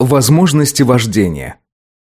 Возможности вождения.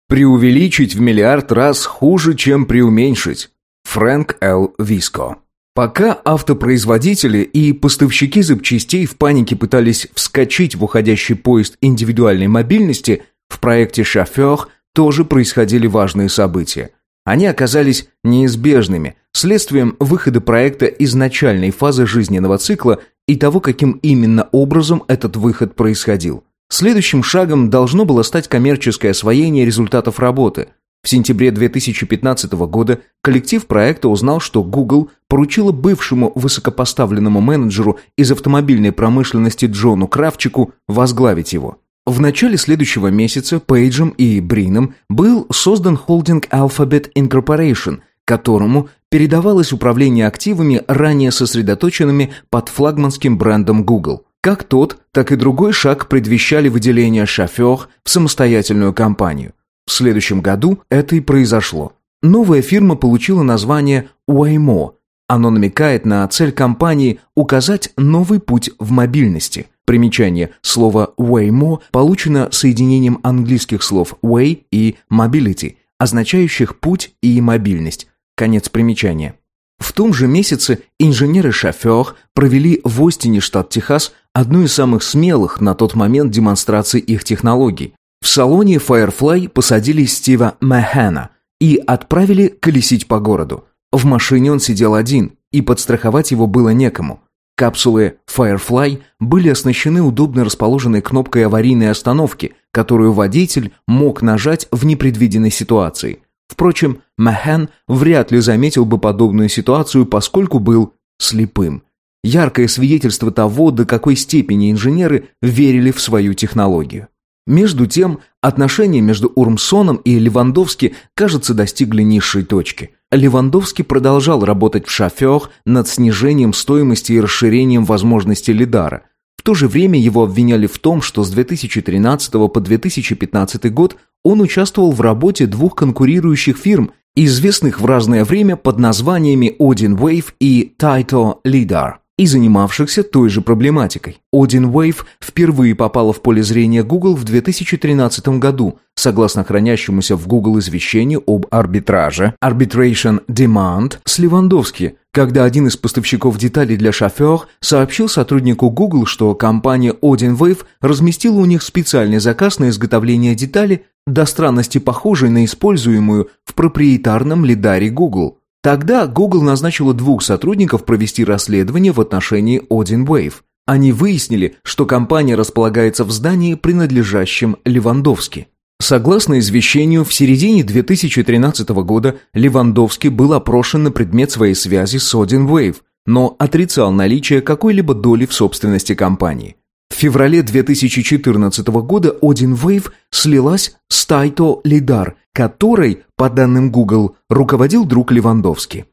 Преувеличить в миллиард раз хуже, чем преуменьшить. Фрэнк Л. Виско. Пока автопроизводители и поставщики запчастей в панике пытались вскочить в уходящий поезд индивидуальной мобильности, в проекте «Шофер» тоже происходили важные события. Они оказались неизбежными, следствием выхода проекта из начальной фазы жизненного цикла и того, каким именно образом этот выход происходил. Следующим шагом должно было стать коммерческое освоение результатов работы. В сентябре 2015 года коллектив проекта узнал, что Google поручила бывшему высокопоставленному менеджеру из автомобильной промышленности Джону Кравчику возглавить его. В начале следующего месяца Пейджем и Брином был создан холдинг Alphabet Incorporation, которому передавалось управление активами, ранее сосредоточенными под флагманским брендом Google. Как тот, так и другой шаг предвещали выделение шофер в самостоятельную компанию. В следующем году это и произошло. Новая фирма получила название Waymo. Оно намекает на цель компании указать новый путь в мобильности. Примечание. Слово Waymo получено соединением английских слов way и mobility, означающих путь и мобильность. Конец примечания. В том же месяце инженеры-шофер провели в Остине, штат Техас, одну из самых смелых на тот момент демонстраций их технологий. В салоне Firefly посадили Стива Мэхэна и отправили колесить по городу. В машине он сидел один, и подстраховать его было некому. Капсулы Firefly были оснащены удобно расположенной кнопкой аварийной остановки, которую водитель мог нажать в непредвиденной ситуации. Впрочем, Махан вряд ли заметил бы подобную ситуацию, поскольку был слепым. Яркое свидетельство того, до какой степени инженеры верили в свою технологию. Между тем, отношения между Урмсоном и Левандовски, кажется, достигли низшей точки. Левандовский продолжал работать в шофер над снижением стоимости и расширением возможностей Лидара. В то же время его обвиняли в том, что с 2013 по 2015 год он участвовал в работе двух конкурирующих фирм, известных в разное время под названиями Odin Wave и Taito Lidar и занимавшихся той же проблематикой. Odin Wave впервые попала в поле зрения Google в 2013 году, согласно хранящемуся в Google извещению об арбитраже Arbitration Demand с Левандовски, когда один из поставщиков деталей для шофер сообщил сотруднику Google, что компания Odin Wave разместила у них специальный заказ на изготовление детали, до странности похожей на используемую в проприетарном лидаре Google. Тогда Google назначила двух сотрудников провести расследование в отношении Odin Wave. Они выяснили, что компания располагается в здании, принадлежащем Левандовски. Согласно извещению, в середине 2013 года Левандовский был опрошен на предмет своей связи с Odin Wave, но отрицал наличие какой-либо доли в собственности компании. В феврале 2014 года Odin Wave слилась с Taito Lidar – которой, по данным Google, руководил друг Левандовский.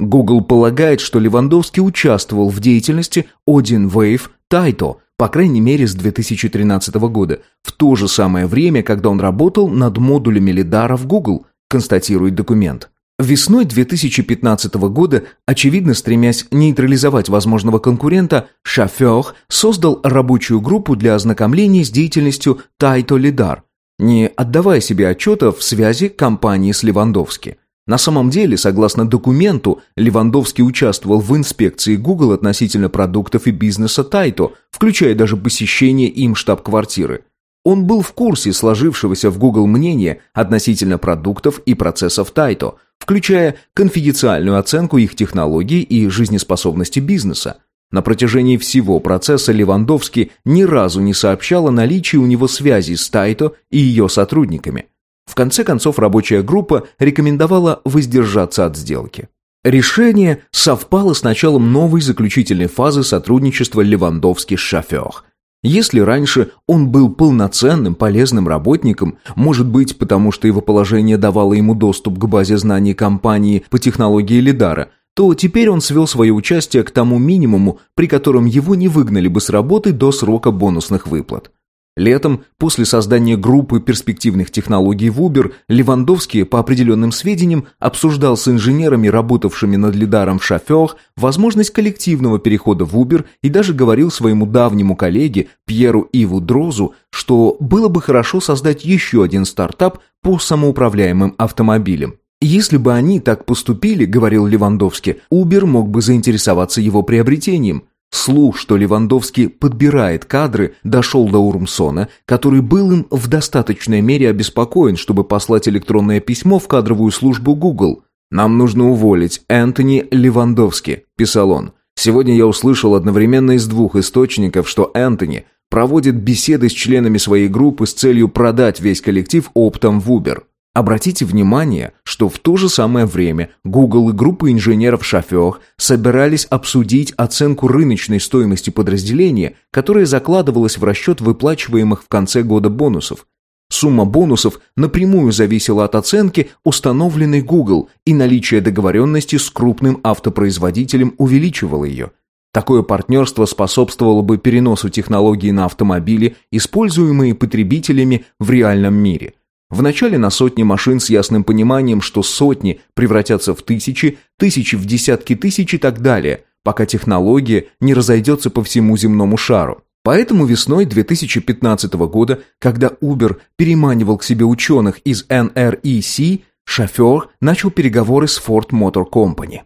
Google полагает, что Левандовский участвовал в деятельности Odin Wave Taito, по крайней мере с 2013 года, в то же самое время, когда он работал над модулями лидара в Google, констатирует документ. Весной 2015 года, очевидно стремясь нейтрализовать возможного конкурента, Шофер создал рабочую группу для ознакомления с деятельностью Taito Lidar, не отдавая себе отчета в связи компании с Левандовски. На самом деле, согласно документу, Левандовский участвовал в инспекции Google относительно продуктов и бизнеса Тайто, включая даже посещение им штаб-квартиры. Он был в курсе сложившегося в Google мнения относительно продуктов и процессов Тайто, включая конфиденциальную оценку их технологий и жизнеспособности бизнеса. На протяжении всего процесса Левандовский ни разу не сообщал о наличии у него связи с Тайто и ее сотрудниками. В конце концов рабочая группа рекомендовала воздержаться от сделки. Решение совпало с началом новой заключительной фазы сотрудничества Левандовский с Шофер. Если раньше он был полноценным полезным работником, может быть, потому что его положение давало ему доступ к базе знаний компании по технологии Лидара, то теперь он свел свое участие к тому минимуму, при котором его не выгнали бы с работы до срока бонусных выплат. Летом, после создания группы перспективных технологий в Uber, Левандовский, по определенным сведениям, обсуждал с инженерами, работавшими над лидаром в шофер, возможность коллективного перехода в Uber и даже говорил своему давнему коллеге Пьеру Иву Дрозу, что было бы хорошо создать еще один стартап по самоуправляемым автомобилям. Если бы они так поступили, говорил Левандовский, Uber мог бы заинтересоваться его приобретением. Слух, что Левандовский подбирает кадры, дошел до Урмсона, который был им в достаточной мере обеспокоен, чтобы послать электронное письмо в кадровую службу Google. «Нам нужно уволить Энтони Левандовски», – писал он. «Сегодня я услышал одновременно из двух источников, что Энтони проводит беседы с членами своей группы с целью продать весь коллектив оптом в Uber. Обратите внимание, что в то же самое время Google и группа инженеров Шофер собирались обсудить оценку рыночной стоимости подразделения, которая закладывалась в расчет выплачиваемых в конце года бонусов. Сумма бонусов напрямую зависела от оценки, установленной Google, и наличие договоренности с крупным автопроизводителем увеличивало ее. Такое партнерство способствовало бы переносу технологий на автомобили, используемые потребителями в реальном мире. Вначале на сотни машин с ясным пониманием, что сотни превратятся в тысячи, тысячи в десятки тысяч и так далее, пока технология не разойдется по всему земному шару. Поэтому весной 2015 года, когда Uber переманивал к себе ученых из NREC, шофер начал переговоры с Ford Motor Company.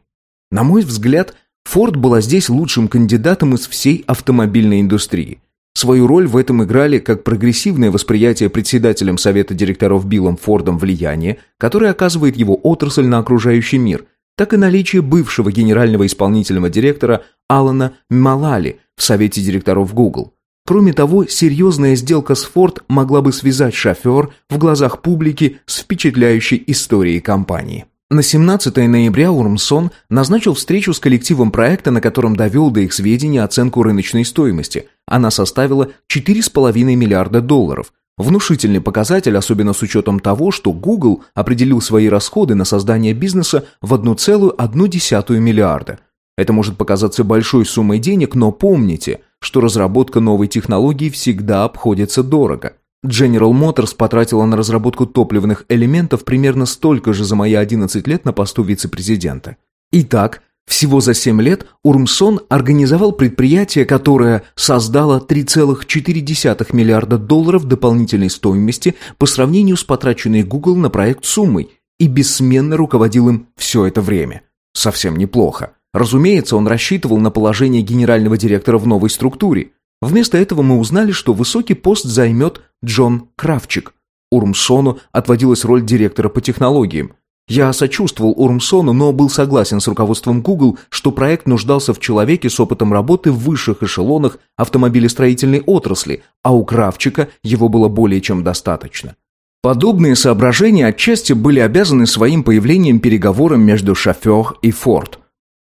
На мой взгляд, Ford была здесь лучшим кандидатом из всей автомобильной индустрии – Свою роль в этом играли как прогрессивное восприятие председателем совета директоров Биллом Фордом влияния, которое оказывает его отрасль на окружающий мир, так и наличие бывшего генерального исполнительного директора Алана Малали в совете директоров Google. Кроме того, серьезная сделка с Ford могла бы связать шофер в глазах публики с впечатляющей историей компании. На 17 ноября Урмсон назначил встречу с коллективом проекта, на котором довел до их сведения оценку рыночной стоимости. Она составила 4,5 миллиарда долларов. Внушительный показатель, особенно с учетом того, что Google определил свои расходы на создание бизнеса в 1,1 миллиарда. Это может показаться большой суммой денег, но помните, что разработка новой технологии всегда обходится дорого – General Motors потратила на разработку топливных элементов примерно столько же за мои 11 лет на посту вице-президента. Итак, всего за 7 лет Урмсон организовал предприятие, которое создало 3,4 миллиарда долларов дополнительной стоимости по сравнению с потраченной Google на проект суммой и бессменно руководил им все это время. Совсем неплохо. Разумеется, он рассчитывал на положение генерального директора в новой структуре. Вместо этого мы узнали, что высокий пост займет Джон Кравчик. Урмсону отводилась роль директора по технологиям. Я сочувствовал Урмсону, но был согласен с руководством Google, что проект нуждался в человеке с опытом работы в высших эшелонах автомобилестроительной отрасли, а у Кравчика его было более чем достаточно. Подобные соображения отчасти были обязаны своим появлением переговорам между шофер и Форд.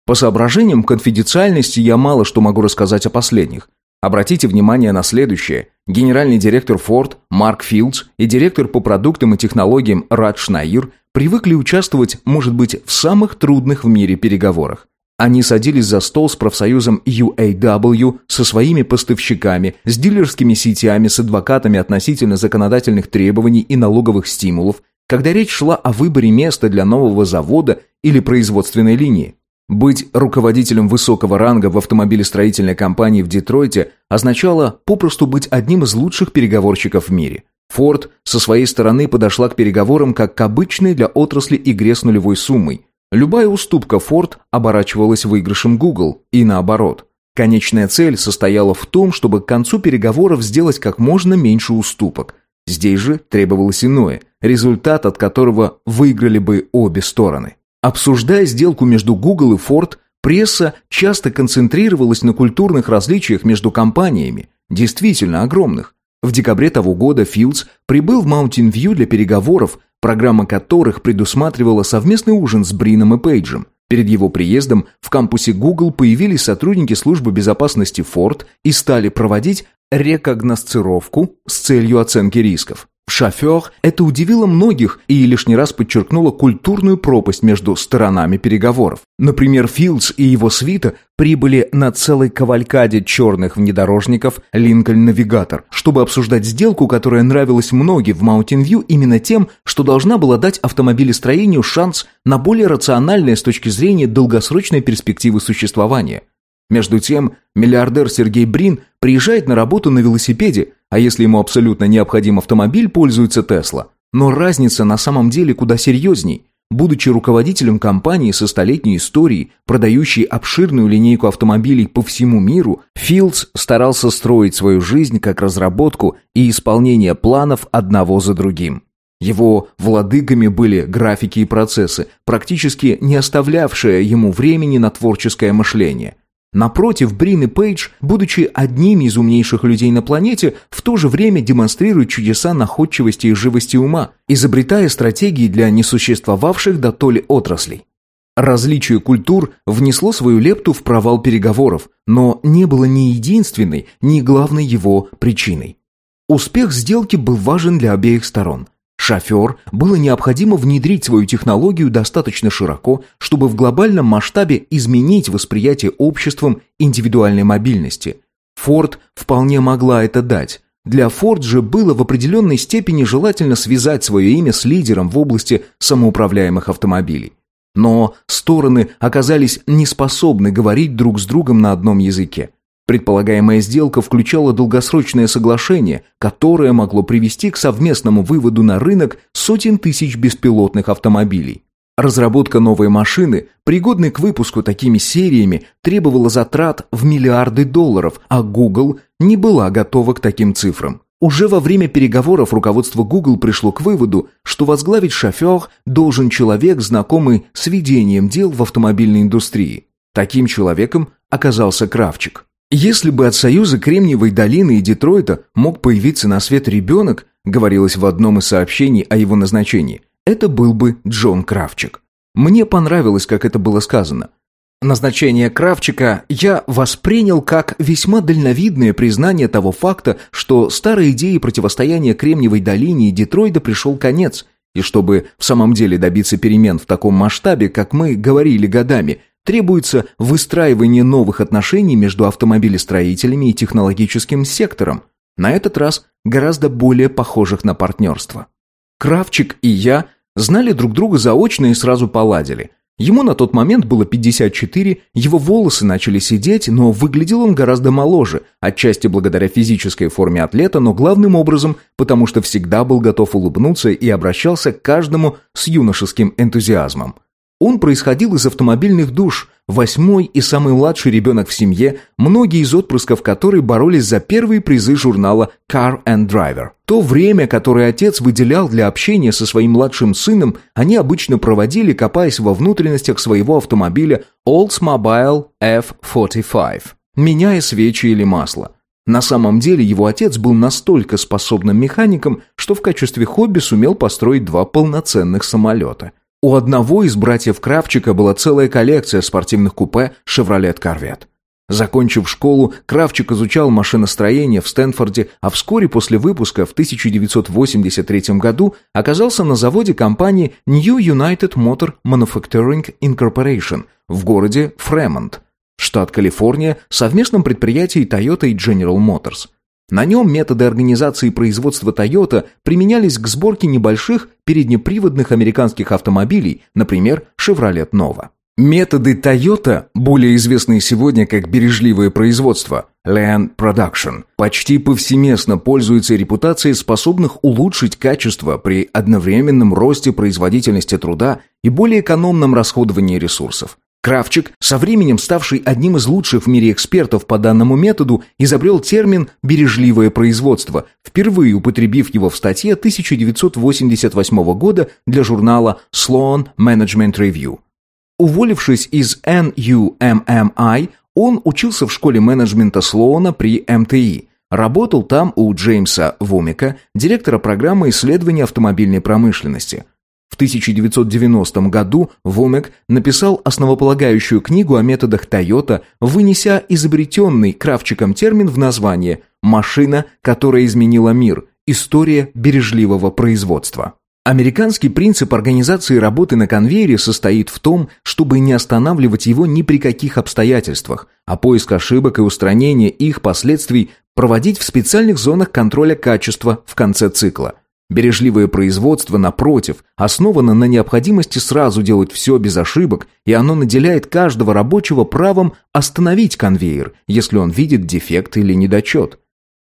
По соображениям конфиденциальности я мало что могу рассказать о последних. Обратите внимание на следующее. Генеральный директор Ford Марк Филдс и директор по продуктам и технологиям Рад Шнаир привыкли участвовать, может быть, в самых трудных в мире переговорах. Они садились за стол с профсоюзом UAW, со своими поставщиками, с дилерскими сетями, с адвокатами относительно законодательных требований и налоговых стимулов, когда речь шла о выборе места для нового завода или производственной линии. Быть руководителем высокого ранга в автомобилестроительной компании в Детройте означало попросту быть одним из лучших переговорщиков в мире. Форд со своей стороны подошла к переговорам как к обычной для отрасли игре с нулевой суммой. Любая уступка Форд оборачивалась выигрышем Google и наоборот. Конечная цель состояла в том, чтобы к концу переговоров сделать как можно меньше уступок. Здесь же требовалось иное, результат от которого выиграли бы обе стороны. Обсуждая сделку между Google и Ford, пресса часто концентрировалась на культурных различиях между компаниями, действительно огромных. В декабре того года Филдс прибыл в View для переговоров, программа которых предусматривала совместный ужин с Брином и Пейджем. Перед его приездом в кампусе Google появились сотрудники службы безопасности Ford и стали проводить рекогносцировку с целью оценки рисков. Шофер это удивило многих и лишний раз подчеркнуло культурную пропасть между сторонами переговоров. Например, Филдс и его свита прибыли на целой кавалькаде черных внедорожников Линкольн Навигатор, чтобы обсуждать сделку, которая нравилась многим в View именно тем, что должна была дать автомобилестроению шанс на более рациональное с точки зрения долгосрочной перспективы существования. Между тем, миллиардер Сергей Брин приезжает на работу на велосипеде, а если ему абсолютно необходим автомобиль, пользуется Тесла. Но разница на самом деле куда серьезней. Будучи руководителем компании со столетней историей, продающей обширную линейку автомобилей по всему миру, Филдс старался строить свою жизнь как разработку и исполнение планов одного за другим. Его владыками были графики и процессы, практически не оставлявшие ему времени на творческое мышление – Напротив, Брин и Пейдж, будучи одними из умнейших людей на планете, в то же время демонстрируют чудеса находчивости и живости ума, изобретая стратегии для несуществовавших до то отраслей. Различие культур внесло свою лепту в провал переговоров, но не было ни единственной, ни главной его причиной. Успех сделки был важен для обеих сторон. Шофер было необходимо внедрить свою технологию достаточно широко, чтобы в глобальном масштабе изменить восприятие обществом индивидуальной мобильности. Форд вполне могла это дать. Для Форд же было в определенной степени желательно связать свое имя с лидером в области самоуправляемых автомобилей. Но стороны оказались не способны говорить друг с другом на одном языке. Предполагаемая сделка включала долгосрочное соглашение, которое могло привести к совместному выводу на рынок сотен тысяч беспилотных автомобилей. Разработка новой машины, пригодной к выпуску такими сериями, требовала затрат в миллиарды долларов, а Google не была готова к таким цифрам. Уже во время переговоров руководство Google пришло к выводу, что возглавить шофер должен человек, знакомый с ведением дел в автомобильной индустрии. Таким человеком оказался Кравчик. Если бы от союза Кремниевой долины и Детройта мог появиться на свет ребенок, говорилось в одном из сообщений о его назначении, это был бы Джон Кравчик. Мне понравилось, как это было сказано. Назначение Кравчика я воспринял как весьма дальновидное признание того факта, что старой идеи противостояния Кремниевой долине и Детройта пришел конец, и чтобы в самом деле добиться перемен в таком масштабе, как мы говорили годами – Требуется выстраивание новых отношений между автомобилестроителями и технологическим сектором, на этот раз гораздо более похожих на партнерство. Кравчик и я знали друг друга заочно и сразу поладили. Ему на тот момент было 54, его волосы начали сидеть, но выглядел он гораздо моложе, отчасти благодаря физической форме атлета, но главным образом, потому что всегда был готов улыбнуться и обращался к каждому с юношеским энтузиазмом. Он происходил из автомобильных душ, восьмой и самый младший ребенок в семье, многие из отпрысков которой боролись за первые призы журнала Car and Driver. То время, которое отец выделял для общения со своим младшим сыном, они обычно проводили, копаясь во внутренностях своего автомобиля Oldsmobile F45, меняя свечи или масло. На самом деле его отец был настолько способным механиком, что в качестве хобби сумел построить два полноценных самолета – у одного из братьев Кравчика была целая коллекция спортивных купе «Шевролет Корвет». Закончив школу, Кравчик изучал машиностроение в Стэнфорде, а вскоре после выпуска в 1983 году оказался на заводе компании New United Motor Manufacturing Incorporation в городе Фремонт, штат Калифорния, совместном предприятии Toyota и General Motors. На нем методы организации производства Toyota применялись к сборке небольших переднеприводных американских автомобилей, например, Chevrolet Nova. Методы Toyota, более известные сегодня как бережливое производство, Land Production, почти повсеместно пользуются репутацией способных улучшить качество при одновременном росте производительности труда и более экономном расходовании ресурсов. Кравчик, со временем ставший одним из лучших в мире экспертов по данному методу, изобрел термин «бережливое производство», впервые употребив его в статье 1988 года для журнала Sloan Management Review. Уволившись из NUMMI, он учился в школе менеджмента Слоуна при МТИ. Работал там у Джеймса Вомика, директора программы исследования автомобильной промышленности – в 1990 году Вомек написал основополагающую книгу о методах Toyota, вынеся изобретенный Кравчиком термин в название «машина, которая изменила мир» История бережливого производства. Американский принцип организации работы на конвейере состоит в том, чтобы не останавливать его ни при каких обстоятельствах, а поиск ошибок и устранение их последствий проводить в специальных зонах контроля качества в конце цикла. Бережливое производство, напротив, основано на необходимости сразу делать все без ошибок, и оно наделяет каждого рабочего правом остановить конвейер, если он видит дефект или недочет.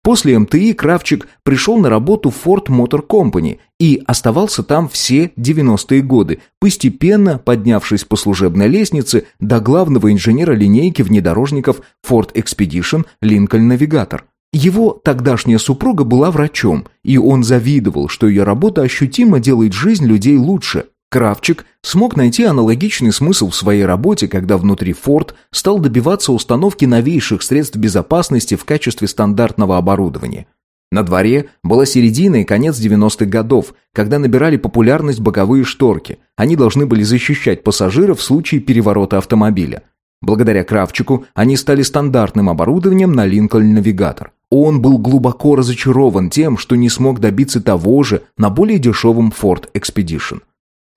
После МТИ Кравчик пришел на работу в Ford Motor Company и оставался там все 90-е годы, постепенно поднявшись по служебной лестнице до главного инженера линейки внедорожников Ford Expedition Lincoln Navigator. Его тогдашняя супруга была врачом, и он завидовал, что ее работа ощутимо делает жизнь людей лучше – Кравчик смог найти аналогичный смысл в своей работе, когда внутри Ford стал добиваться установки новейших средств безопасности в качестве стандартного оборудования. На дворе была середина и конец 90-х годов, когда набирали популярность боковые шторки. Они должны были защищать пассажиров в случае переворота автомобиля. Благодаря Кравчику они стали стандартным оборудованием на Lincoln Navigator. Он был глубоко разочарован тем, что не смог добиться того же на более дешевом Ford Expedition.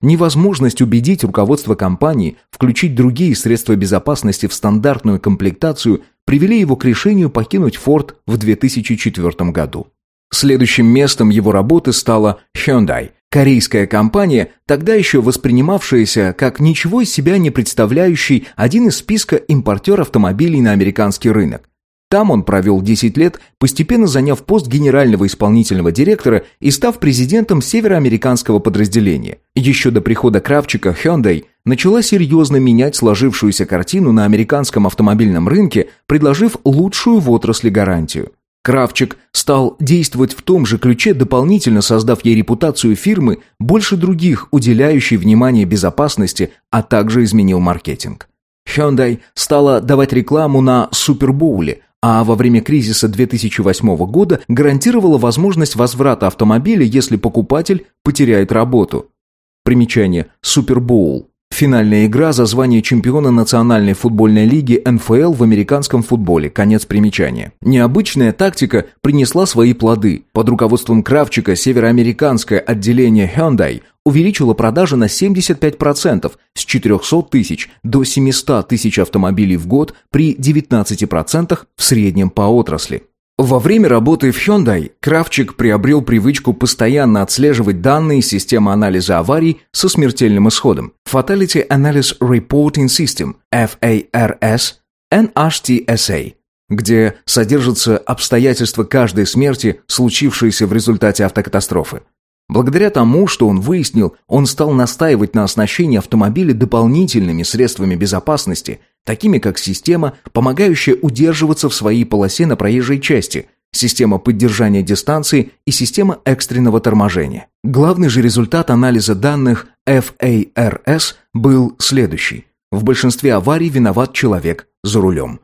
Невозможность убедить руководство компании включить другие средства безопасности в стандартную комплектацию привели его к решению покинуть Ford в 2004 году. Следующим местом его работы стала Hyundai, корейская компания, тогда еще воспринимавшаяся как ничего из себя не представляющий один из списка импортер автомобилей на американский рынок. Там он провел 10 лет, постепенно заняв пост генерального исполнительного директора и став президентом североамериканского подразделения. Еще до прихода Кравчика Hyundai начала серьезно менять сложившуюся картину на американском автомобильном рынке, предложив лучшую в отрасли гарантию. Кравчик стал действовать в том же ключе, дополнительно создав ей репутацию фирмы, больше других, уделяющей внимание безопасности, а также изменил маркетинг. Hyundai стала давать рекламу на Супербоуле – а во время кризиса 2008 года гарантировала возможность возврата автомобиля, если покупатель потеряет работу. Примечание. Супербоул. Финальная игра за звание чемпиона Национальной футбольной лиги НФЛ в американском футболе. Конец примечания. Необычная тактика принесла свои плоды. Под руководством Кравчика североамериканское отделение Hyundai увеличило продажи на 75% с 400 тысяч до 700 тысяч автомобилей в год при 19% в среднем по отрасли. Во время работы в Hyundai Кравчик приобрел привычку постоянно отслеживать данные системы анализа аварий со смертельным исходом Fatality Analysis Reporting System FARS NHTSA, где содержатся обстоятельства каждой смерти, случившейся в результате автокатастрофы. Благодаря тому, что он выяснил, он стал настаивать на оснащении автомобиля дополнительными средствами безопасности, такими как система, помогающая удерживаться в своей полосе на проезжей части, система поддержания дистанции и система экстренного торможения. Главный же результат анализа данных FARS был следующий. В большинстве аварий виноват человек за рулем.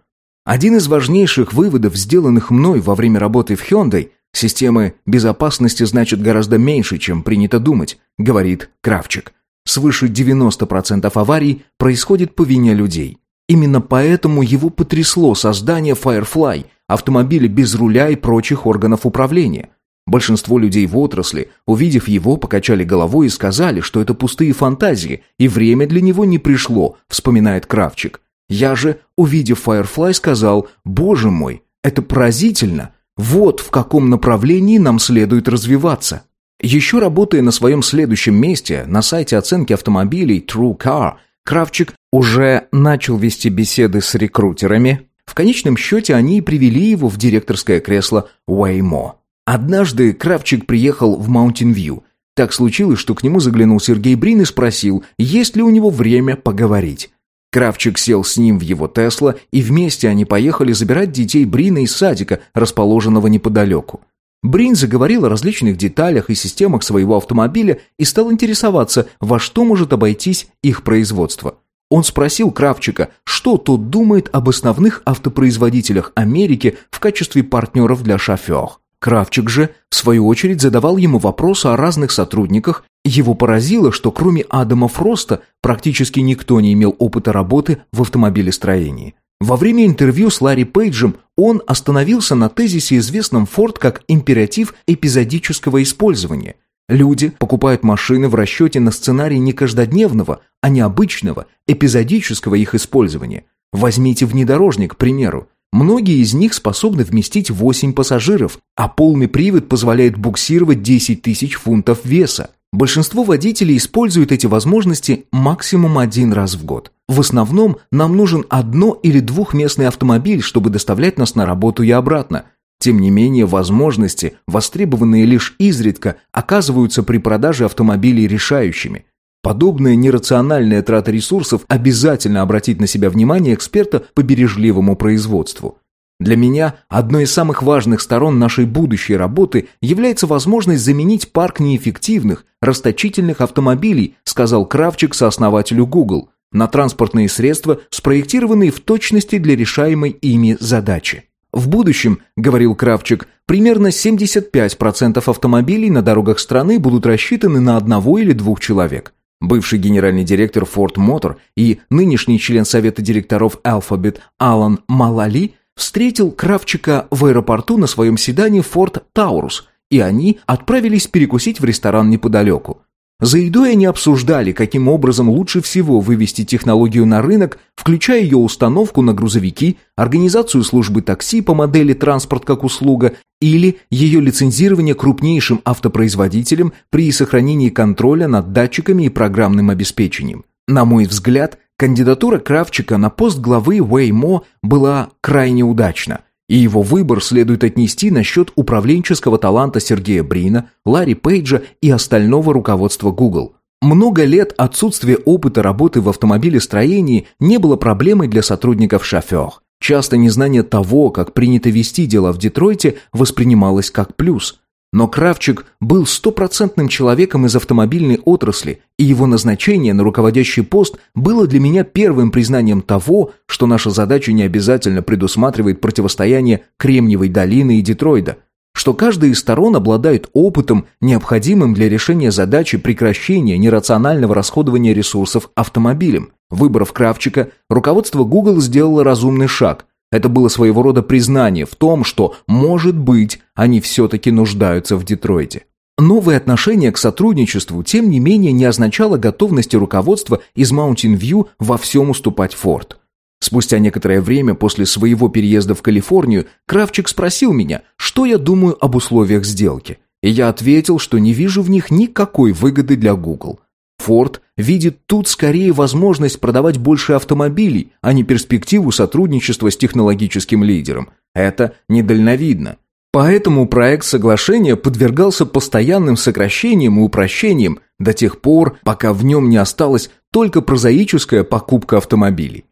Один из важнейших выводов, сделанных мной во время работы в Hyundai – Системы безопасности значит гораздо меньше, чем принято думать, говорит Кравчик. Свыше 90% аварий происходит по вине людей. Именно поэтому его потрясло создание Firefly, автомобиля без руля и прочих органов управления. Большинство людей в отрасли, увидев его, покачали головой и сказали, что это пустые фантазии, и время для него не пришло, вспоминает Кравчик. Я же, увидев Firefly, сказал, боже мой, это поразительно, вот в каком направлении нам следует развиваться. Еще работая на своем следующем месте, на сайте оценки автомобилей True Car, Кравчик уже начал вести беседы с рекрутерами. В конечном счете они и привели его в директорское кресло Waymo. Однажды Кравчик приехал в View. Так случилось, что к нему заглянул Сергей Брин и спросил, есть ли у него время поговорить. Кравчик сел с ним в его Тесла, и вместе они поехали забирать детей Брина из садика, расположенного неподалеку. Брин заговорил о различных деталях и системах своего автомобиля и стал интересоваться, во что может обойтись их производство. Он спросил Кравчика, что тот думает об основных автопроизводителях Америки в качестве партнеров для шофер. Кравчик же, в свою очередь, задавал ему вопросы о разных сотрудниках его поразило, что кроме Адама Фроста практически никто не имел опыта работы в автомобилестроении. Во время интервью с Ларри Пейджем он остановился на тезисе, известном Форд как императив эпизодического использования. Люди покупают машины в расчете на сценарий не каждодневного, а необычного, эпизодического их использования. Возьмите внедорожник, к примеру. Многие из них способны вместить 8 пассажиров, а полный привод позволяет буксировать 10 тысяч фунтов веса. Большинство водителей используют эти возможности максимум один раз в год. В основном нам нужен одно- или двухместный автомобиль, чтобы доставлять нас на работу и обратно. Тем не менее, возможности, востребованные лишь изредка, оказываются при продаже автомобилей решающими. Подобная нерациональная трата ресурсов обязательно обратит на себя внимание эксперта по бережливому производству. Для меня одной из самых важных сторон нашей будущей работы является возможность заменить парк неэффективных, расточительных автомобилей, сказал Кравчик сооснователю Google, на транспортные средства, спроектированные в точности для решаемой ими задачи. В будущем, говорил Кравчик, примерно 75% автомобилей на дорогах страны будут рассчитаны на одного или двух человек. Бывший генеральный директор Ford Motor и нынешний член совета директоров Alphabet Алан Малали встретил Кравчика в аэропорту на своем седане Ford Taurus, и они отправились перекусить в ресторан неподалеку. За едой они обсуждали, каким образом лучше всего вывести технологию на рынок, включая ее установку на грузовики, организацию службы такси по модели «Транспорт как услуга» или ее лицензирование крупнейшим автопроизводителем при сохранении контроля над датчиками и программным обеспечением. На мой взгляд, Кандидатура Кравчика на пост главы Waymo была крайне удачна, и его выбор следует отнести на счет управленческого таланта Сергея Брина, Ларри Пейджа и остального руководства Google. Много лет отсутствие опыта работы в автомобилестроении не было проблемой для сотрудников шофер. Часто незнание того, как принято вести дела в Детройте, воспринималось как плюс – но Кравчик был стопроцентным человеком из автомобильной отрасли, и его назначение на руководящий пост было для меня первым признанием того, что наша задача не обязательно предусматривает противостояние Кремниевой долины и Детройда, что каждая из сторон обладает опытом, необходимым для решения задачи прекращения нерационального расходования ресурсов автомобилем. Выбрав Кравчика, руководство Google сделало разумный шаг – это было своего рода признание в том, что, может быть, они все-таки нуждаются в Детройте. Новое отношение к сотрудничеству, тем не менее, не означало готовности руководства из View во всем уступать Форд. Спустя некоторое время после своего переезда в Калифорнию Кравчик спросил меня, что я думаю об условиях сделки. И я ответил, что не вижу в них никакой выгоды для Google. Форд видит тут скорее возможность продавать больше автомобилей, а не перспективу сотрудничества с технологическим лидером. Это недальновидно. Поэтому проект соглашения подвергался постоянным сокращениям и упрощениям до тех пор, пока в нем не осталась только прозаическая покупка автомобилей.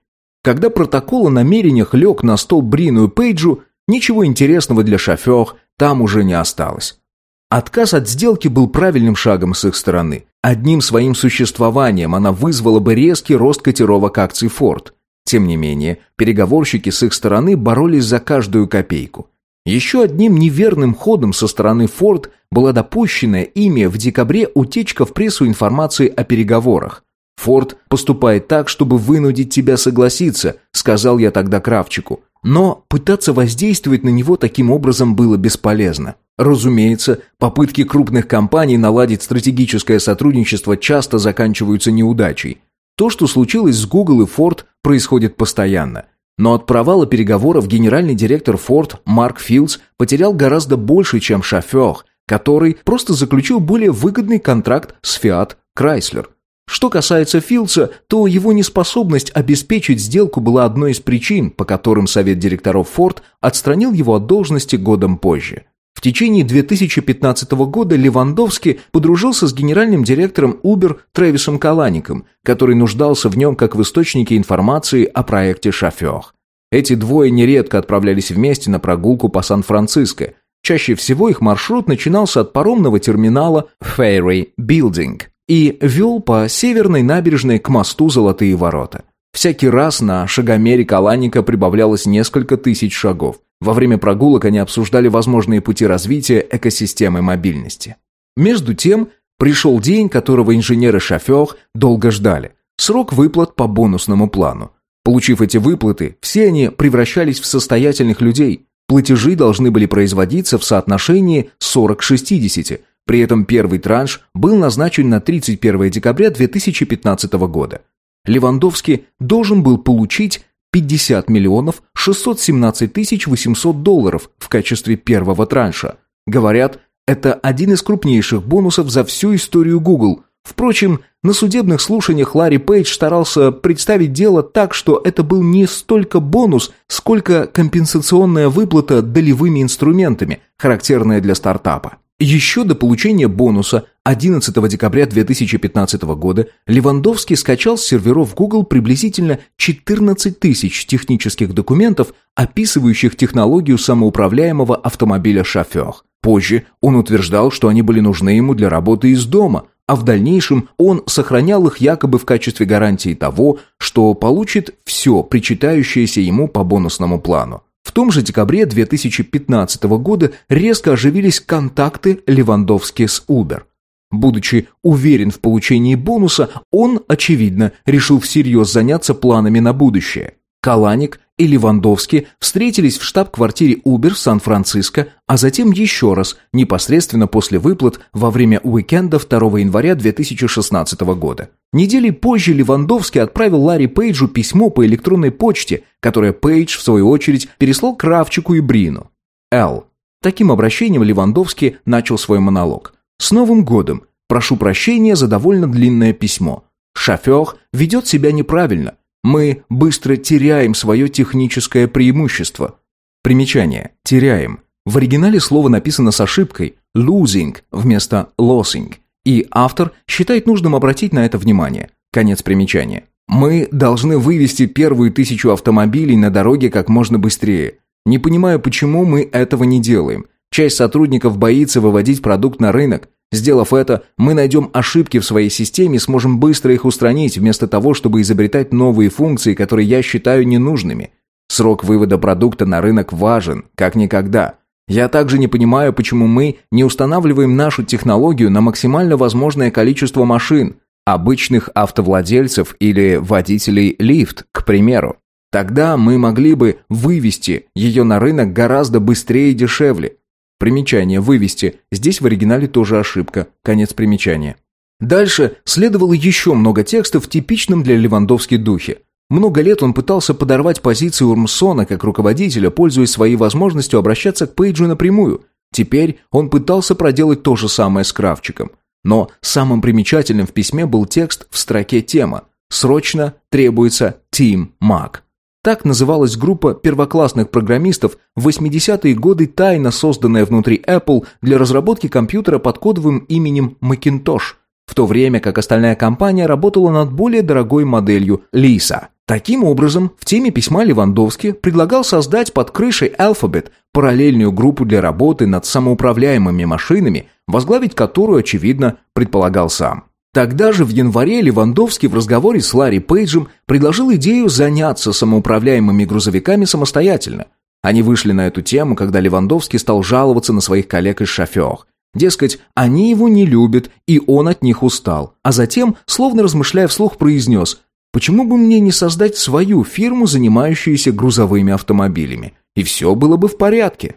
Когда протокол о намерениях лег на стол Брину и Пейджу, ничего интересного для шофер там уже не осталось. Отказ от сделки был правильным шагом с их стороны. Одним своим существованием она вызвала бы резкий рост котировок акций Ford. Тем не менее, переговорщики с их стороны боролись за каждую копейку. Еще одним неверным ходом со стороны Ford была допущенная ими в декабре утечка в прессу информации о переговорах. «Форд поступает так, чтобы вынудить тебя согласиться», — сказал я тогда Кравчику. Но пытаться воздействовать на него таким образом было бесполезно. Разумеется, попытки крупных компаний наладить стратегическое сотрудничество часто заканчиваются неудачей. То, что случилось с Google и Ford, происходит постоянно. Но от провала переговоров генеральный директор Ford Марк Филдс потерял гораздо больше, чем шофер, который просто заключил более выгодный контракт с Fiat Chrysler. Что касается Филдса, то его неспособность обеспечить сделку была одной из причин, по которым совет директоров Ford отстранил его от должности годом позже. В течение 2015 года Левандовский подружился с генеральным директором Uber Трэвисом Калаником, который нуждался в нем как в источнике информации о проекте «Шофер». Эти двое нередко отправлялись вместе на прогулку по Сан-Франциско. Чаще всего их маршрут начинался от паромного терминала Ferry Building и вел по северной набережной к мосту Золотые ворота. Всякий раз на шагомере Каланика прибавлялось несколько тысяч шагов. Во время прогулок они обсуждали возможные пути развития экосистемы мобильности. Между тем, пришел день, которого инженеры шофер долго ждали. Срок выплат по бонусному плану. Получив эти выплаты, все они превращались в состоятельных людей. Платежи должны были производиться в соотношении 40 к 60. При этом первый транш был назначен на 31 декабря 2015 года. Левандовский должен был получить 50 миллионов 617 тысяч 800 долларов в качестве первого транша. Говорят, это один из крупнейших бонусов за всю историю Google. Впрочем, на судебных слушаниях Ларри Пейдж старался представить дело так, что это был не столько бонус, сколько компенсационная выплата долевыми инструментами, характерная для стартапа. Еще до получения бонуса 11 декабря 2015 года Левандовский скачал с серверов Google приблизительно 14 тысяч технических документов, описывающих технологию самоуправляемого автомобиля «Шофер». Позже он утверждал, что они были нужны ему для работы из дома, а в дальнейшем он сохранял их якобы в качестве гарантии того, что получит все причитающееся ему по бонусному плану. Том же декабре 2015 года резко оживились контакты Левандовски с Uber. Будучи уверен в получении бонуса, он, очевидно, решил всерьез заняться планами на будущее. Каланик и Левандовский встретились в штаб-квартире Uber в Сан-Франциско, а затем еще раз, непосредственно после выплат во время уикенда 2 января 2016 года. Недели позже Левандовский отправил Ларри Пейджу письмо по электронной почте, которое Пейдж, в свою очередь, переслал Кравчику и Брину. Л. Таким обращением Левандовский начал свой монолог. «С Новым годом! Прошу прощения за довольно длинное письмо. Шофер ведет себя неправильно. Мы быстро теряем свое техническое преимущество. Примечание. Теряем. В оригинале слово написано с ошибкой «losing» вместо «losing», и автор считает нужным обратить на это внимание. Конец примечания. Мы должны вывести первую тысячу автомобилей на дороге как можно быстрее. Не понимаю, почему мы этого не делаем. Часть сотрудников боится выводить продукт на рынок. Сделав это, мы найдем ошибки в своей системе и сможем быстро их устранить, вместо того, чтобы изобретать новые функции, которые я считаю ненужными. Срок вывода продукта на рынок важен, как никогда. Я также не понимаю, почему мы не устанавливаем нашу технологию на максимально возможное количество машин, обычных автовладельцев или водителей лифт, к примеру. Тогда мы могли бы вывести ее на рынок гораздо быстрее и дешевле. Примечание «вывести». Здесь в оригинале тоже ошибка. Конец примечания. Дальше следовало еще много текстов в типичном для Левандовски духе. Много лет он пытался подорвать позицию Урмсона как руководителя, пользуясь своей возможностью обращаться к Пейджу напрямую. Теперь он пытался проделать то же самое с Кравчиком. Но самым примечательным в письме был текст в строке «Тема». «Срочно требуется Team Mac». Так называлась группа первоклассных программистов в 80-е годы, тайно созданная внутри Apple для разработки компьютера под кодовым именем Macintosh, в то время как остальная компания работала над более дорогой моделью Lisa. Таким образом, в теме письма Левандовский предлагал создать под крышей Alphabet параллельную группу для работы над самоуправляемыми машинами, возглавить которую, очевидно, предполагал сам. Тогда же в январе Левандовский в разговоре с Ларри Пейджем предложил идею заняться самоуправляемыми грузовиками самостоятельно. Они вышли на эту тему, когда Левандовский стал жаловаться на своих коллег из шофер. Дескать, они его не любят, и он от них устал. А затем, словно размышляя вслух, произнес «Почему бы мне не создать свою фирму, занимающуюся грузовыми автомобилями? И все было бы в порядке».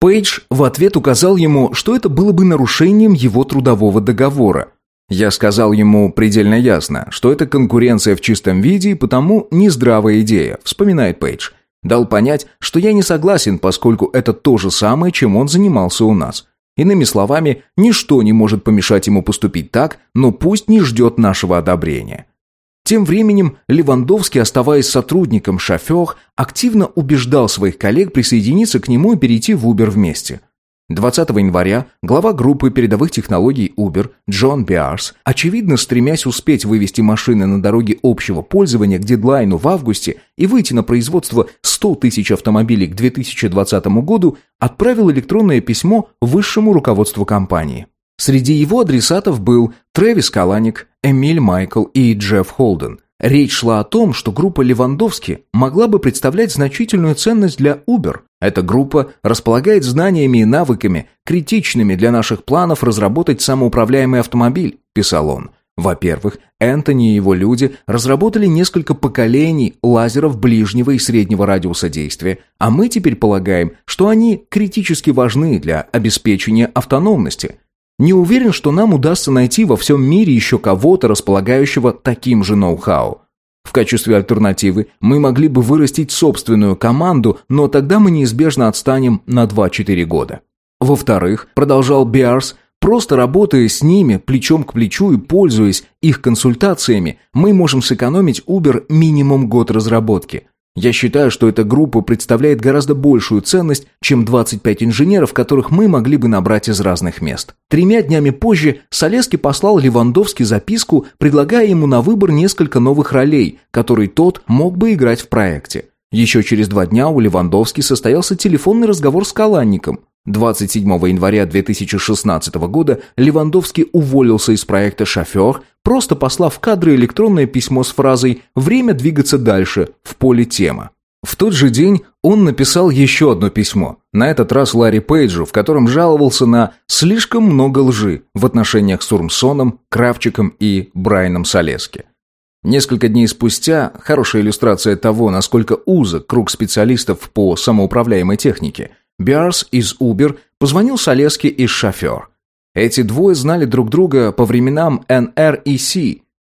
Пейдж в ответ указал ему, что это было бы нарушением его трудового договора – я сказал ему предельно ясно, что это конкуренция в чистом виде и потому нездравая идея, вспоминает Пейдж. Дал понять, что я не согласен, поскольку это то же самое, чем он занимался у нас. Иными словами, ничто не может помешать ему поступить так, но пусть не ждет нашего одобрения. Тем временем Левандовский, оставаясь сотрудником шофер, активно убеждал своих коллег присоединиться к нему и перейти в Uber вместе. 20 января глава группы передовых технологий Uber Джон Биарс, очевидно стремясь успеть вывести машины на дороги общего пользования к дедлайну в августе и выйти на производство 100 тысяч автомобилей к 2020 году, отправил электронное письмо высшему руководству компании. Среди его адресатов был Трэвис Каланик, Эмиль Майкл и Джефф Холден – Речь шла о том, что группа Левандовски могла бы представлять значительную ценность для Uber. Эта группа располагает знаниями и навыками, критичными для наших планов разработать самоуправляемый автомобиль, писал он. Во-первых, Энтони и его люди разработали несколько поколений лазеров ближнего и среднего радиуса действия, а мы теперь полагаем, что они критически важны для обеспечения автономности. Не уверен, что нам удастся найти во всем мире еще кого-то, располагающего таким же ноу-хау. В качестве альтернативы мы могли бы вырастить собственную команду, но тогда мы неизбежно отстанем на 2-4 года. Во-вторых, продолжал Биарс, Просто работая с ними плечом к плечу и пользуясь их консультациями, мы можем сэкономить Uber минимум год разработки. Я считаю, что эта группа представляет гораздо большую ценность, чем 25 инженеров, которых мы могли бы набрать из разных мест. Тремя днями позже Солески послал Левандовски записку, предлагая ему на выбор несколько новых ролей, которые тот мог бы играть в проекте. Еще через два дня у Левандовски состоялся телефонный разговор с Каланником. 27 января 2016 года Левандовский уволился из проекта «Шофер», просто послав в кадры электронное письмо с фразой «Время двигаться дальше, в поле тема». В тот же день он написал еще одно письмо, на этот раз Ларри Пейджу, в котором жаловался на слишком много лжи в отношениях с Урмсоном, Кравчиком и Брайаном Солески. Несколько дней спустя, хорошая иллюстрация того, насколько узок круг специалистов по самоуправляемой технике – Биарс из Uber позвонил Солеске из «Шофер». Эти двое знали друг друга по временам НР.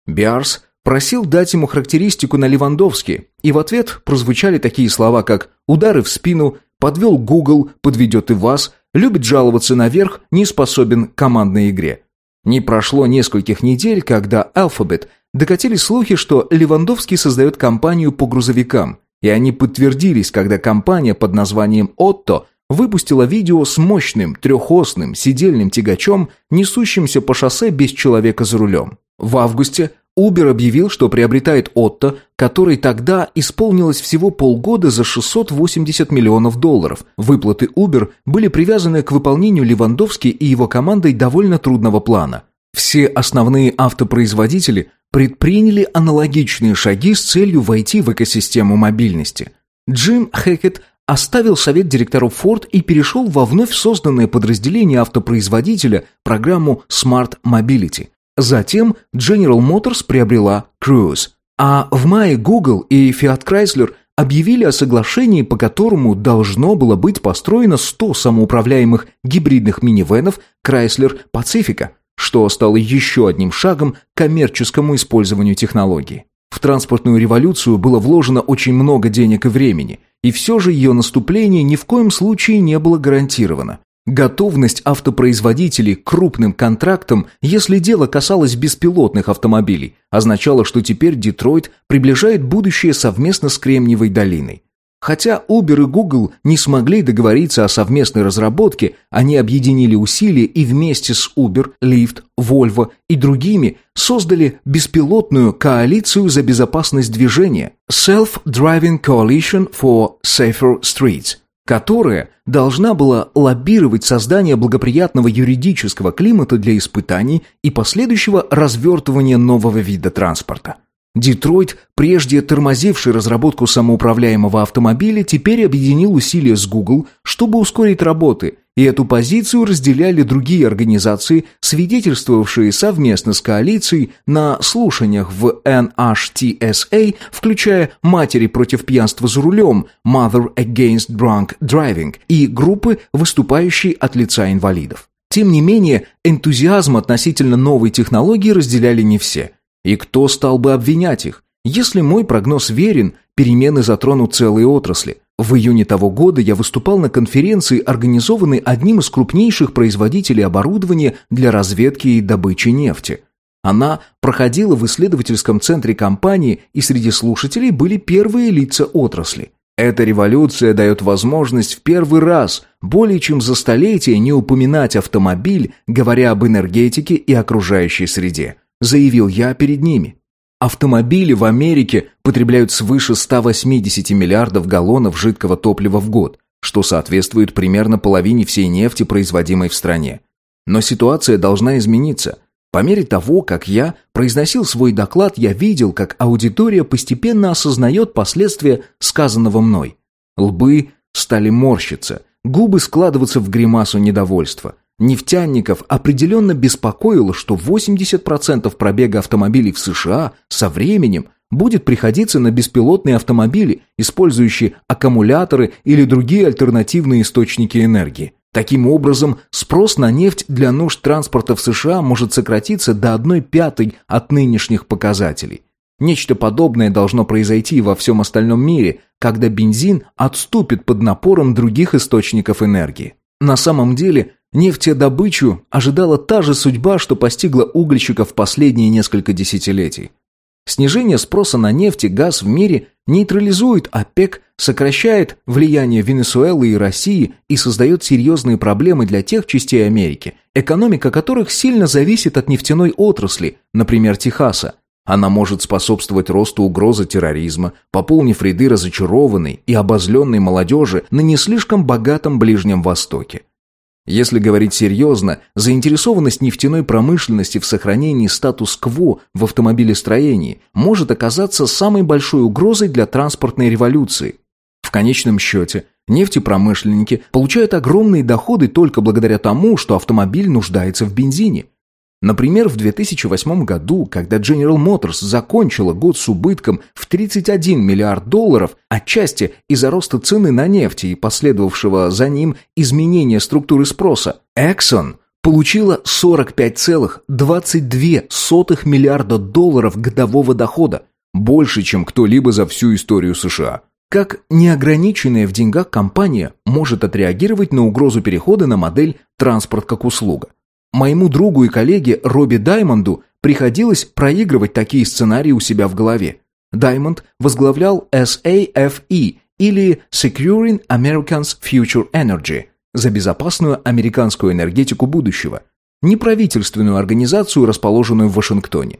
Биарс просил дать ему характеристику на Левандовски, и в ответ прозвучали такие слова, как «удары в спину», «подвел Google», «подведет и вас», «любит жаловаться наверх», «не способен к командной игре». Не прошло нескольких недель, когда Alphabet докатили слухи, что Левандовский создает компанию по грузовикам – и они подтвердились, когда компания под названием «Отто» выпустила видео с мощным трехосным сидельным тягачом, несущимся по шоссе без человека за рулем. В августе Uber объявил, что приобретает Отто, который тогда исполнилось всего полгода за 680 миллионов долларов. Выплаты Uber были привязаны к выполнению Левандовски и его командой довольно трудного плана. Все основные автопроизводители предприняли аналогичные шаги с целью войти в экосистему мобильности. Джим Хэкет оставил совет директоров Ford и перешел во вновь созданное подразделение автопроизводителя программу Smart Mobility. Затем General Motors приобрела Cruise. А в мае Google и Fiat Chrysler объявили о соглашении, по которому должно было быть построено 100 самоуправляемых гибридных минивенов Chrysler Pacifica – что стало еще одним шагом к коммерческому использованию технологии. В транспортную революцию было вложено очень много денег и времени, и все же ее наступление ни в коем случае не было гарантировано. Готовность автопроизводителей к крупным контрактам, если дело касалось беспилотных автомобилей, означала, что теперь Детройт приближает будущее совместно с Кремниевой долиной. Хотя Uber и Google не смогли договориться о совместной разработке, они объединили усилия и вместе с Uber, Lyft, Volvo и другими создали беспилотную коалицию за безопасность движения Self-Driving Coalition for Safer Streets, которая должна была лоббировать создание благоприятного юридического климата для испытаний и последующего развертывания нового вида транспорта. Детройт, прежде тормозивший разработку самоуправляемого автомобиля, теперь объединил усилия с Google, чтобы ускорить работы, и эту позицию разделяли другие организации, свидетельствовавшие совместно с коалицией на слушаниях в NHTSA, включая «Матери против пьянства за рулем», «Mother Against Drunk Driving» и группы, выступающие от лица инвалидов. Тем не менее, энтузиазм относительно новой технологии разделяли не все – и кто стал бы обвинять их? Если мой прогноз верен, перемены затронут целые отрасли. В июне того года я выступал на конференции, организованной одним из крупнейших производителей оборудования для разведки и добычи нефти. Она проходила в исследовательском центре компании, и среди слушателей были первые лица отрасли. Эта революция дает возможность в первый раз более чем за столетие не упоминать автомобиль, говоря об энергетике и окружающей среде заявил я перед ними. Автомобили в Америке потребляют свыше 180 миллиардов галлонов жидкого топлива в год, что соответствует примерно половине всей нефти, производимой в стране. Но ситуация должна измениться. По мере того, как я произносил свой доклад, я видел, как аудитория постепенно осознает последствия сказанного мной. Лбы стали морщиться, губы складываться в гримасу недовольства. Нефтяников определенно беспокоило, что 80% пробега автомобилей в США со временем будет приходиться на беспилотные автомобили, использующие аккумуляторы или другие альтернативные источники энергии. Таким образом, спрос на нефть для нужд транспорта в США может сократиться до 1 пятой от нынешних показателей. Нечто подобное должно произойти во всем остальном мире, когда бензин отступит под напором других источников энергии. На самом деле, нефтедобычу ожидала та же судьба, что постигла угольщиков последние несколько десятилетий. Снижение спроса на нефть и газ в мире нейтрализует ОПЕК, сокращает влияние Венесуэлы и России и создает серьезные проблемы для тех частей Америки, экономика которых сильно зависит от нефтяной отрасли, например, Техаса. Она может способствовать росту угрозы терроризма, пополнив ряды разочарованной и обозленной молодежи на не слишком богатом Ближнем Востоке. Если говорить серьезно, заинтересованность нефтяной промышленности в сохранении статус-кво в автомобилестроении может оказаться самой большой угрозой для транспортной революции. В конечном счете, нефтепромышленники получают огромные доходы только благодаря тому, что автомобиль нуждается в бензине – Например, в 2008 году, когда General Motors закончила год с убытком в 31 миллиард долларов, отчасти из-за роста цены на нефть и последовавшего за ним изменения структуры спроса, Exxon получила 45,22 миллиарда долларов годового дохода, больше, чем кто-либо за всю историю США. Как неограниченная в деньгах компания может отреагировать на угрозу перехода на модель «транспорт как услуга»? Моему другу и коллеге Робби Даймонду приходилось проигрывать такие сценарии у себя в голове. Даймонд возглавлял SAFE или Securing Americans Future Energy за безопасную американскую энергетику будущего, неправительственную организацию, расположенную в Вашингтоне.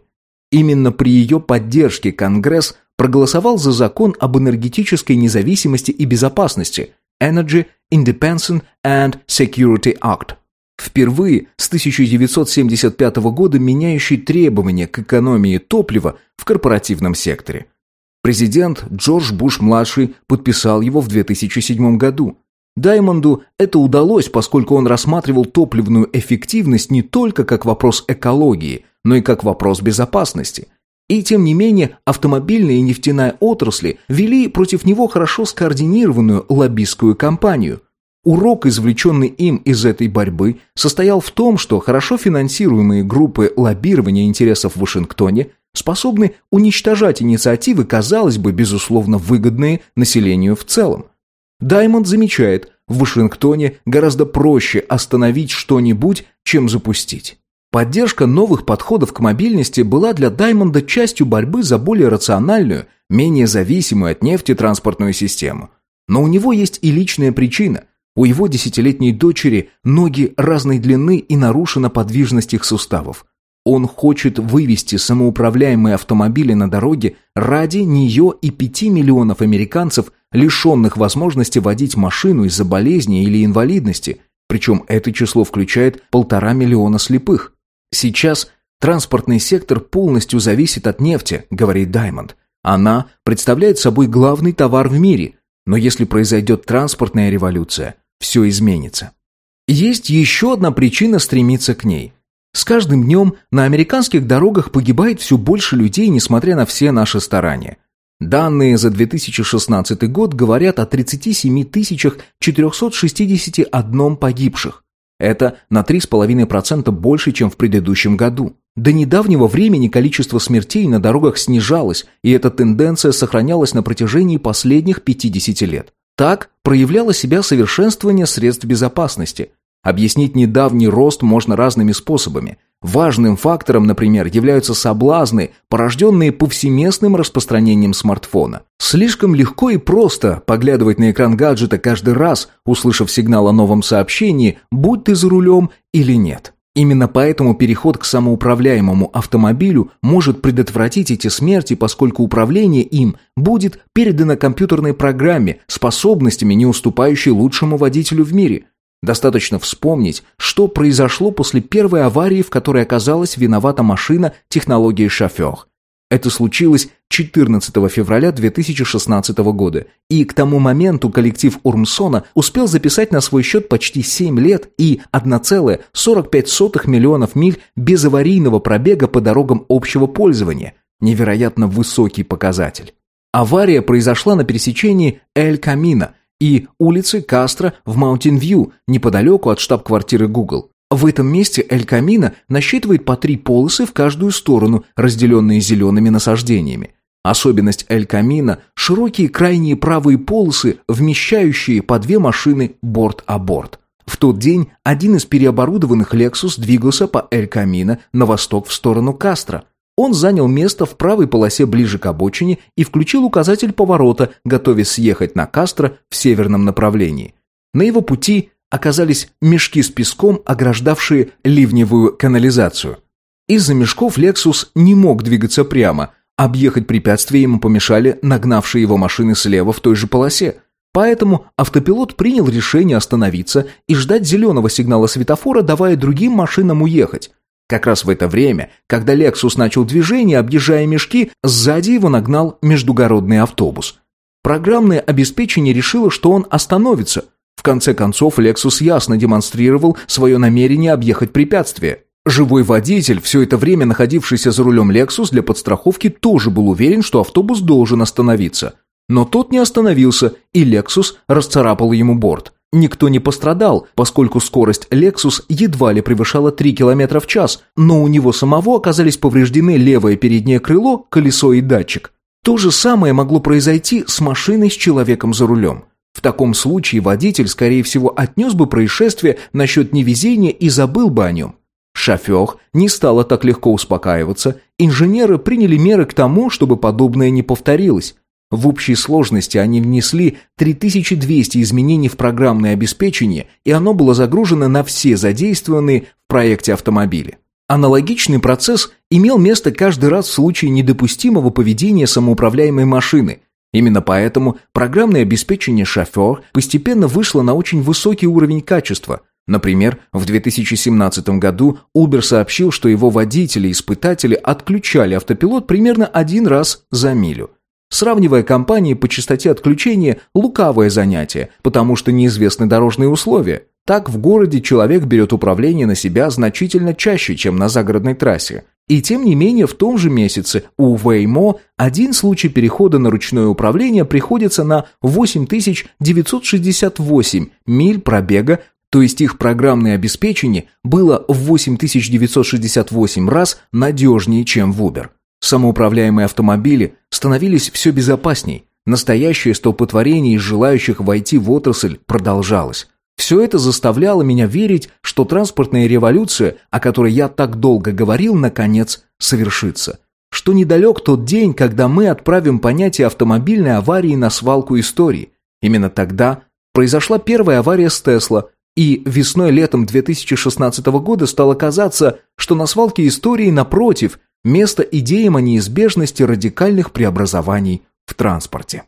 Именно при ее поддержке Конгресс проголосовал за закон об энергетической независимости и безопасности Energy Independence and Security Act – Впервые с 1975 года меняющий требования к экономии топлива в корпоративном секторе. Президент Джордж Буш-младший подписал его в 2007 году. Даймонду это удалось, поскольку он рассматривал топливную эффективность не только как вопрос экологии, но и как вопрос безопасности. И тем не менее, автомобильная и нефтяная отрасли вели против него хорошо скоординированную лоббистскую кампанию – Урок, извлеченный им из этой борьбы, состоял в том, что хорошо финансируемые группы лоббирования интересов в Вашингтоне способны уничтожать инициативы, казалось бы, безусловно выгодные населению в целом. Даймонд замечает, в Вашингтоне гораздо проще остановить что-нибудь, чем запустить. Поддержка новых подходов к мобильности была для Даймонда частью борьбы за более рациональную, менее зависимую от нефти транспортную систему. Но у него есть и личная причина. У его десятилетней дочери ноги разной длины и нарушена подвижность их суставов. Он хочет вывести самоуправляемые автомобили на дороге ради нее и пяти миллионов американцев, лишенных возможности водить машину из-за болезни или инвалидности, причем это число включает полтора миллиона слепых. Сейчас транспортный сектор полностью зависит от нефти, говорит Даймонд. Она представляет собой главный товар в мире, но если произойдет транспортная революция, все изменится. Есть еще одна причина стремиться к ней. С каждым днем на американских дорогах погибает все больше людей, несмотря на все наши старания. Данные за 2016 год говорят о 37 461 погибших. Это на 3,5% больше, чем в предыдущем году. До недавнего времени количество смертей на дорогах снижалось, и эта тенденция сохранялась на протяжении последних 50 лет. Так проявляло себя совершенствование средств безопасности. Объяснить недавний рост можно разными способами. Важным фактором, например, являются соблазны, порожденные повсеместным распространением смартфона. Слишком легко и просто поглядывать на экран гаджета каждый раз, услышав сигнал о новом сообщении, будь ты за рулем или нет. Именно поэтому переход к самоуправляемому автомобилю может предотвратить эти смерти, поскольку управление им будет передано компьютерной программе, способностями, не уступающей лучшему водителю в мире. Достаточно вспомнить, что произошло после первой аварии, в которой оказалась виновата машина технологии шофер. Это случилось 14 февраля 2016 года, и к тому моменту коллектив Урмсона успел записать на свой счет почти 7 лет и 1,45 миллионов миль безаварийного пробега по дорогам общего пользования. Невероятно высокий показатель. Авария произошла на пересечении Эль-Камино и улицы Кастро в Маунтин-Вью, неподалеку от штаб-квартиры Google. В этом месте Эль Камино насчитывает по три полосы в каждую сторону, разделенные зелеными насаждениями. Особенность Эль Камино – широкие крайние правые полосы, вмещающие по две машины борт о борт. В тот день один из переоборудованных Lexus двигался по Эль Камино на восток в сторону Кастро. Он занял место в правой полосе ближе к обочине и включил указатель поворота, готовясь съехать на Кастро в северном направлении. На его пути оказались мешки с песком, ограждавшие ливневую канализацию. Из-за мешков Лексус не мог двигаться прямо. Объехать препятствие ему помешали нагнавшие его машины слева в той же полосе. Поэтому автопилот принял решение остановиться и ждать зеленого сигнала светофора, давая другим машинам уехать. Как раз в это время, когда Лексус начал движение, объезжая мешки, сзади его нагнал междугородный автобус. Программное обеспечение решило, что он остановится – в конце концов, Lexus ясно демонстрировал свое намерение объехать препятствие. Живой водитель, все это время находившийся за рулем Lexus для подстраховки, тоже был уверен, что автобус должен остановиться. Но тот не остановился, и Lexus расцарапал ему борт. Никто не пострадал, поскольку скорость Lexus едва ли превышала 3 км в час, но у него самого оказались повреждены левое переднее крыло, колесо и датчик. То же самое могло произойти с машиной с человеком за рулем. В таком случае водитель, скорее всего, отнес бы происшествие насчет невезения и забыл бы о нем. Шофер не стало так легко успокаиваться, инженеры приняли меры к тому, чтобы подобное не повторилось. В общей сложности они внесли 3200 изменений в программное обеспечение, и оно было загружено на все задействованные в проекте автомобили. Аналогичный процесс имел место каждый раз в случае недопустимого поведения самоуправляемой машины – Именно поэтому программное обеспечение «Шофер» постепенно вышло на очень высокий уровень качества. Например, в 2017 году Uber сообщил, что его водители-испытатели отключали автопилот примерно один раз за милю. Сравнивая компании по частоте отключения – лукавое занятие, потому что неизвестны дорожные условия. Так в городе человек берет управление на себя значительно чаще, чем на загородной трассе. И тем не менее в том же месяце у Waymo один случай перехода на ручное управление приходится на 8968 миль пробега, то есть их программное обеспечение было в 8968 раз надежнее, чем в Uber. Самоуправляемые автомобили становились все безопасней. Настоящее столпотворение из желающих войти в отрасль продолжалось. Все это заставляло меня верить, что транспортная революция, о которой я так долго говорил, наконец совершится. Что недалек тот день, когда мы отправим понятие автомобильной аварии на свалку истории. Именно тогда произошла первая авария с Тесла, и весной-летом 2016 года стало казаться, что на свалке истории, напротив, место идеям о неизбежности радикальных преобразований в транспорте.